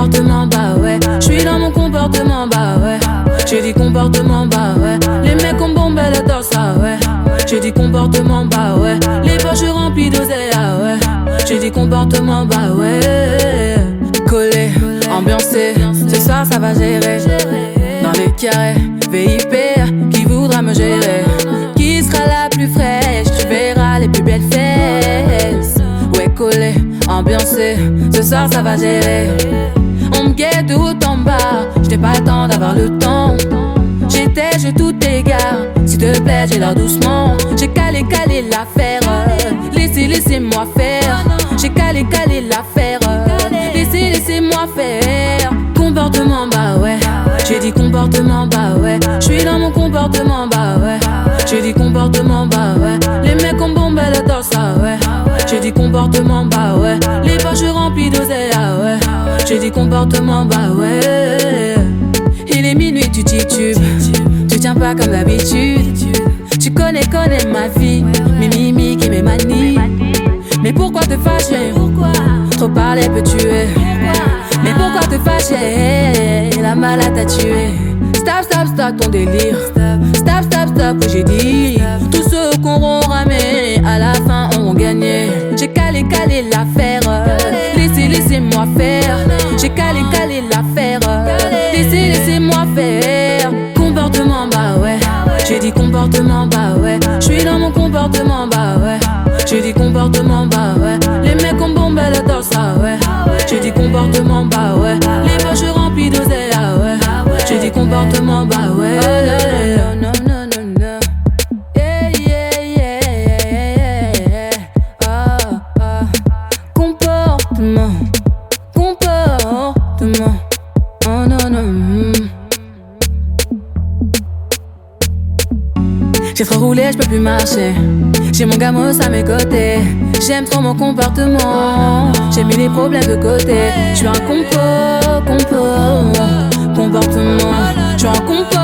comportement, bah ouais. Je suis dans mon comportement, bah ouais. J'ai dit comportement, bah ouais. Les mecs ont bombé le torse, ah ouais. J'ai dit comportement, bah ouais. Les poches remplies d'oseille, ah ouais. J'ai dit comportement, bah ouais. Collé, ambiancé, ce soir ça va gérer. Dans les carrés, VIP, qui voudra me gérer? Qui sera la plus fraîche? Tu verras les plus belles fesses. Ouais, collé, ambiancé, ce soir ça va gérer. Pas le temps d'avoir le temps. J'étais, je tout égare. S'il te plaît, j'ai l'air doucement. J'ai calé, calé l'affaire. Laissez, laissez-moi faire. J'ai calé, calé l'affaire. Laissez, laissez-moi faire. Comportement, bah ouais. J'ai dit comportement, bah ouais. J'suis dans mon comportement, bah ouais. J'ai dit comportement, bah ouais. Les mecs ont bombé le torse, ouais. J'ai dit comportement, bah ouais. Les poches remplies d'oseille, ah ouais. J'ai dit comportement, bah ouais. Minuit, tu titubes. Tu tiens pas comme d'habitude. Tu connais, connais ma vie. Mes mimiques et mes manies. Mais pourquoi te fâcher? Trop parler peut tuer. Mais pourquoi te fâcher? La malade t'a tué. Stop, stop, stop ton délire. Stop, stop, stop, que j'ai dit. Tous ceux qu'on auront ramé, à la fin auront gagné. J'ai calé, calé l'affaire. Laissez, laissez-moi faire. Comportement, bah ouais. J'suis dans mon comportement, bah ouais. J'ai dit comportement, bah ouais. Les mecs ont bombé le torse, ah ouais. J'ai dit comportement, bah ouais. Les poches remplies d'oseille, ah ouais. J'ai dit comportement, bah ouais. Non, non, non. Comportement, comportement. Oh non, non. J'ai trop roulé, je peux plus marcher. J'ai mon gamos à mes côtés. J'aime trop mon comportement. J'ai mis les problèmes de côté. Je suis un compo, compo, comportement. Je suis un compo,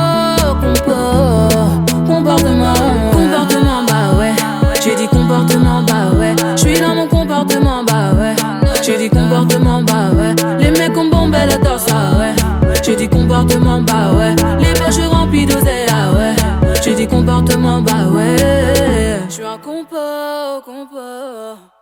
compo, compo.